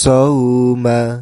So soma.